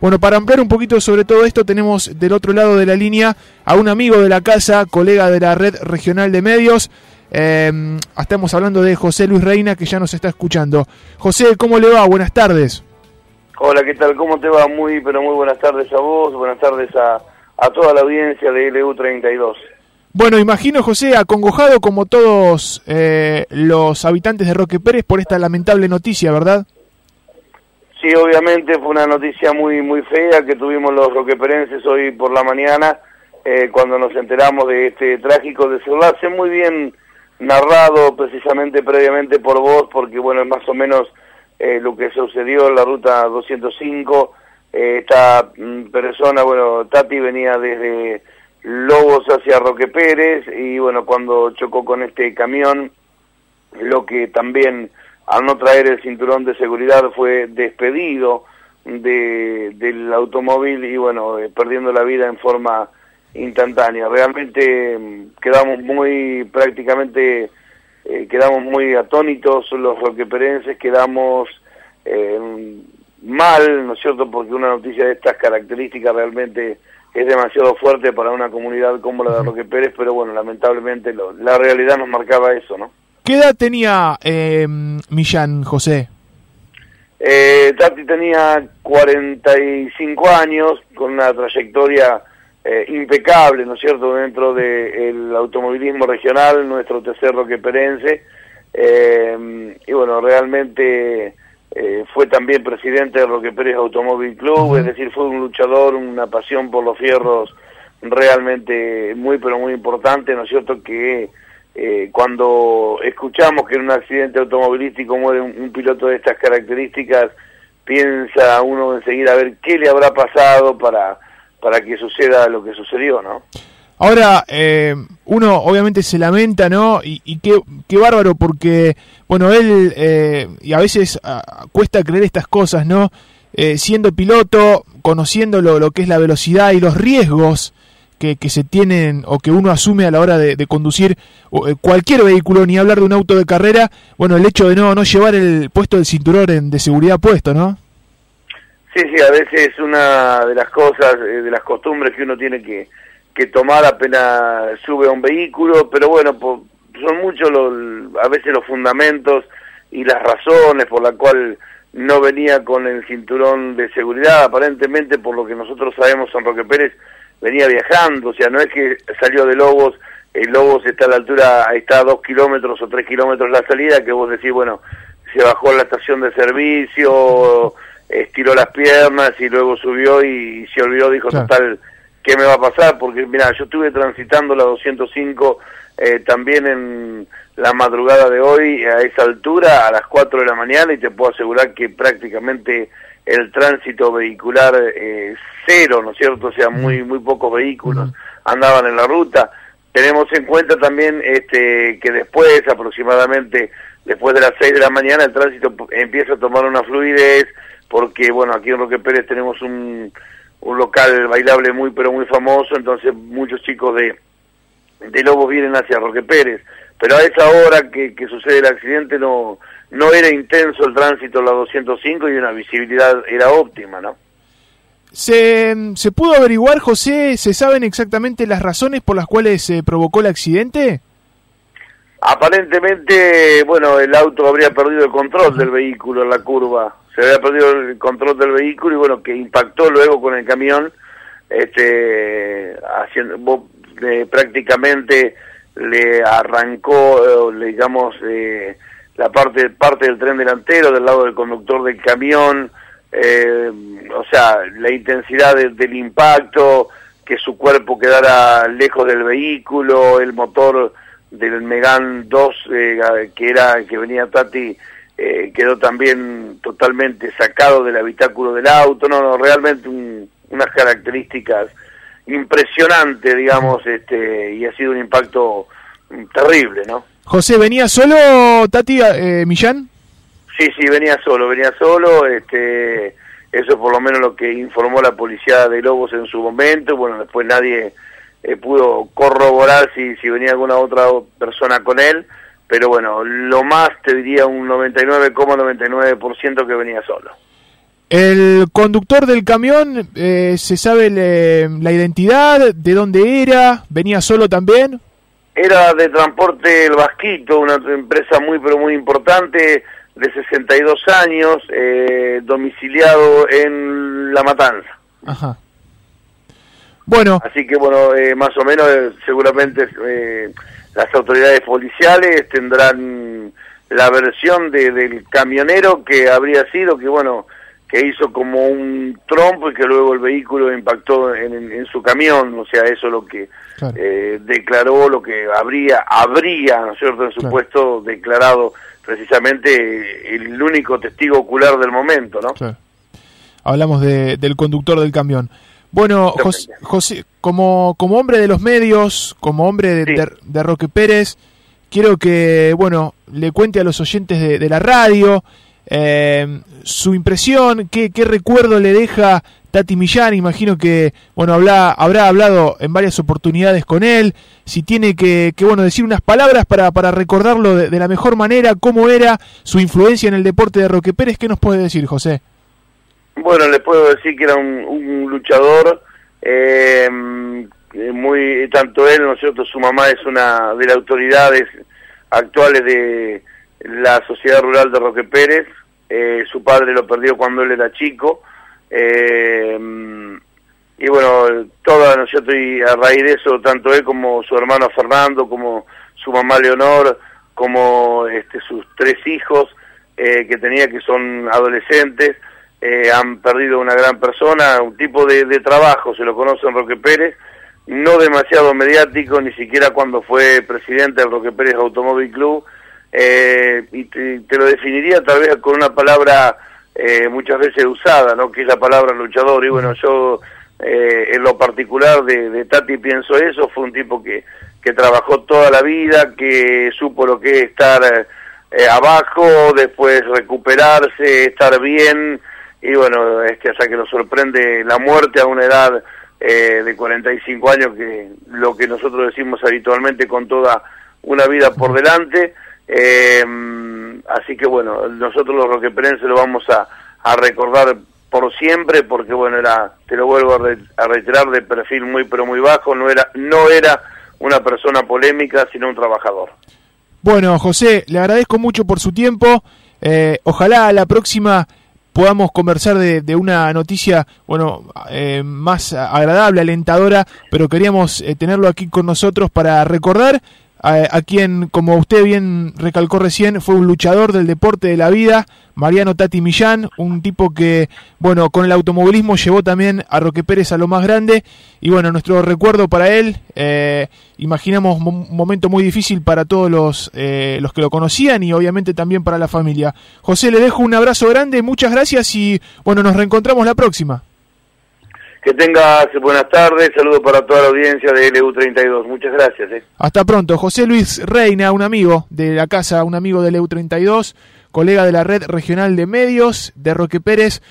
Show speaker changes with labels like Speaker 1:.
Speaker 1: Bueno, para ampliar un poquito sobre todo esto, tenemos del otro lado de la línea a un amigo de la casa, colega de la red regional de medios. Eh, estamos hablando de José Luis Reina, que ya nos está escuchando. José, ¿cómo le va? Buenas tardes.
Speaker 2: Hola, ¿qué tal? ¿Cómo te va? Muy, pero muy buenas tardes a vos, buenas tardes a, a toda la audiencia de LU32.
Speaker 1: Bueno, imagino, José, acongojado como todos eh, los habitantes de Roque Pérez por esta lamentable noticia, ¿verdad?
Speaker 2: Sí, obviamente fue una noticia muy muy fea que tuvimos los roqueperenses hoy por la mañana, eh, cuando nos enteramos de este trágico desenlace, muy bien narrado precisamente previamente por vos, porque bueno, es más o menos eh, lo que sucedió en la ruta 205. Eh, esta mm, persona, bueno, Tati venía desde Lobos hacia Roque Pérez y bueno, cuando chocó con este camión, lo que también al no traer el cinturón de seguridad fue despedido de, del automóvil y bueno, eh, perdiendo la vida en forma instantánea. Realmente mm, quedamos muy prácticamente eh, quedamos muy atónitos los roqueperenses, quedamos eh, mal, ¿no es cierto? Porque una noticia de estas características realmente es demasiado fuerte para una comunidad como la de Roque Pérez, pero bueno, lamentablemente lo, la realidad nos marcaba eso, ¿no?
Speaker 1: ¿Qué edad tenía eh, Millán, José?
Speaker 2: Eh, Tati tenía 45 años, con una trayectoria eh, impecable, ¿no es cierto?, dentro del automovilismo regional, nuestro tercer roqueperense, eh, y bueno, realmente eh, fue también presidente de Roque Pérez Automóvil Club, es decir, fue un luchador, una pasión por los fierros realmente muy, pero muy importante, ¿no es cierto?, que eh, cuando escuchamos que en un accidente automovilístico muere un, piloto de estas características, piensa uno enseguida a ver qué le habrá pasado para para que suceda lo que sucedió, ¿no?
Speaker 1: Ahora, eh, uno obviamente se lamenta, ¿no? Y, qué, qué, bárbaro, porque, bueno, él, eh, y a veces uh, cuesta creer estas cosas, ¿no? Eh, siendo piloto, conociendo lo, lo, que es la velocidad y los riesgos que, que, se tienen o que uno asume a la hora de, de conducir eh, cualquier vehículo, ni hablar de un auto de carrera, bueno, el hecho de no, no llevar el puesto del cinturón de seguridad puesto, ¿no?
Speaker 2: Sí, sí, a veces es una de las cosas, eh, de las costumbres que uno tiene que, que tomar apenas sube a un vehículo, pero bueno, por, son muchos a veces los fundamentos y las razones por la cual no venía con el cinturón de seguridad, aparentemente por lo que nosotros sabemos San Roque Pérez venía viajando, o sea, no es que salió de Lobos, el Lobos está a la altura, está a dos kilómetros o tres kilómetros la salida, que vos decís, bueno, se bajó a la estación de servicio, estiró las piernas y luego subió y, y se olvidó, dijo, claro. total, ¿qué me va a pasar? Porque, mira, yo estuve transitando la 205 eh, también en la madrugada de hoy a esa altura, a las 4 de la mañana, y te puedo asegurar que prácticamente el tránsito vehicular eh, cero, ¿no es cierto? O sea, muy, muy pocos vehículos andaban en la ruta. Tenemos en cuenta también este que después, aproximadamente después de las 6 de la mañana, el tránsito empieza a tomar una fluidez, porque bueno, aquí en Roque Pérez tenemos un, un local bailable muy pero muy famoso, entonces muchos chicos de, de Lobos vienen hacia Roque Pérez, pero a esa hora que, que sucede el accidente no, no era intenso el tránsito la 205 y una visibilidad era óptima, ¿no?
Speaker 1: ¿Se, ¿Se pudo averiguar, José, se saben exactamente las razones por las cuales se provocó el accidente?
Speaker 2: Aparentemente, bueno, el auto habría perdido el control del vehículo en la curva se había perdido el control del vehículo y bueno, que impactó luego con el camión, este, haciendo, eh, prácticamente le arrancó, eh, digamos, eh, la parte, parte del tren delantero del lado del conductor del camión, eh, o sea, la intensidad de, del impacto, que su cuerpo quedara lejos del vehículo, el motor del Megan 2 eh, que era que venía Tati eh, quedó también totalmente sacado del habitáculo del auto, no, no realmente un, unas características impresionantes, digamos, este, y ha sido un impacto terrible, ¿no?
Speaker 1: José, ¿venía solo Tati eh, Millán?
Speaker 2: Sí, sí, venía solo, venía solo, este, eso por lo menos lo que informó la policía de Lobos en su momento, bueno, después nadie eh, pudo corroborar si, si venía alguna otra persona con él, pero bueno, lo más te diría un 99,99% ,99 que venía solo.
Speaker 1: El conductor del camión, eh, ¿se sabe la identidad? ¿De dónde era? ¿Venía solo también?
Speaker 2: Era de Transporte El Vasquito, una empresa muy pero muy importante, de 62 años, eh, domiciliado en La Matanza.
Speaker 1: Ajá. Bueno.
Speaker 2: Así que bueno, eh, más o menos seguramente las autoridades policiales tendrán la versión del camionero que habría sido, que bueno, que hizo como un trompo y que luego el vehículo impactó en, su camión, o sea, eso lo que eh, declaró, lo que habría, habría, ¿no es cierto?, en su puesto declarado precisamente el único testigo ocular del momento, ¿no?
Speaker 1: Hablamos de, del conductor del camión. Bueno, José, como, como hombre de los medios, como hombre de, de, Roque Pérez, quiero que, bueno, le cuente a los oyentes de, de la radio, eh, su impresión, qué, qué recuerdo le deja Tati Millán, imagino que bueno habla, habrá hablado en varias oportunidades con él, si tiene que, que bueno decir unas palabras para, para recordarlo de, la mejor manera, cómo era su influencia en el deporte de Roque Pérez, ¿qué nos puede decir José?
Speaker 2: Bueno, le puedo decir que era un, luchador, eh, muy tanto él, ¿no es cierto? Su mamá es una de las autoridades actuales de la Sociedad Rural de Roque Pérez, eh, su padre lo perdió cuando él era chico, eh, y bueno, toda, ¿no y a raíz de eso, tanto él como su hermano Fernando, como su mamá Leonor, como este, sus tres hijos eh, que tenía que son adolescentes, han perdido una gran persona, un tipo de, de trabajo, se lo conoce en Roque Pérez, no demasiado mediático, ni siquiera cuando fue presidente del Roque Pérez Automóvil Club, eh, y te, lo definiría tal vez con una palabra eh, muchas veces usada, ¿no? que es la palabra luchador, y bueno, yo eh, en lo particular de, Tati pienso eso, fue un tipo que, que trabajó toda la vida, que supo lo que es estar abajo, después recuperarse, estar bien, y bueno, es que hasta que nos sorprende la muerte a una edad de 45 años, que lo que nosotros decimos habitualmente con toda una vida por delante, eh, así que bueno, nosotros los roqueperenses lo vamos a, recordar por siempre porque bueno, era, te lo vuelvo a, reiterar, de perfil muy pero muy bajo, no era, no era una persona polémica, sino un trabajador.
Speaker 1: Bueno, José, le agradezco mucho por su tiempo. Eh, ojalá la próxima podamos conversar de, una noticia, bueno, eh, más agradable, alentadora, pero queríamos eh, tenerlo aquí con nosotros para recordar a, quien, como usted bien recalcó recién, fue un luchador del deporte de la vida, Mariano Tati Millán, un tipo que, bueno, con el automovilismo llevó también a Roque Pérez a lo más grande, y bueno, nuestro recuerdo para él, eh, imaginamos un momento muy difícil para todos los, eh, los que lo conocían y obviamente también para la familia. José, le dejo un abrazo grande, muchas gracias y bueno, nos reencontramos la próxima.
Speaker 2: Que tengas buenas tardes, saludos para toda la audiencia de LU32. Muchas gracias. Eh.
Speaker 1: Hasta pronto. José Luis Reina, un amigo de la casa, un amigo de LU32, colega de la red regional de medios de Roque Pérez.